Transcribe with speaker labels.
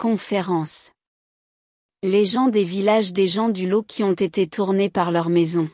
Speaker 1: Conférence. Les gens des villages des gens du lot qui ont été tournés par leur maison.